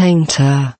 painter.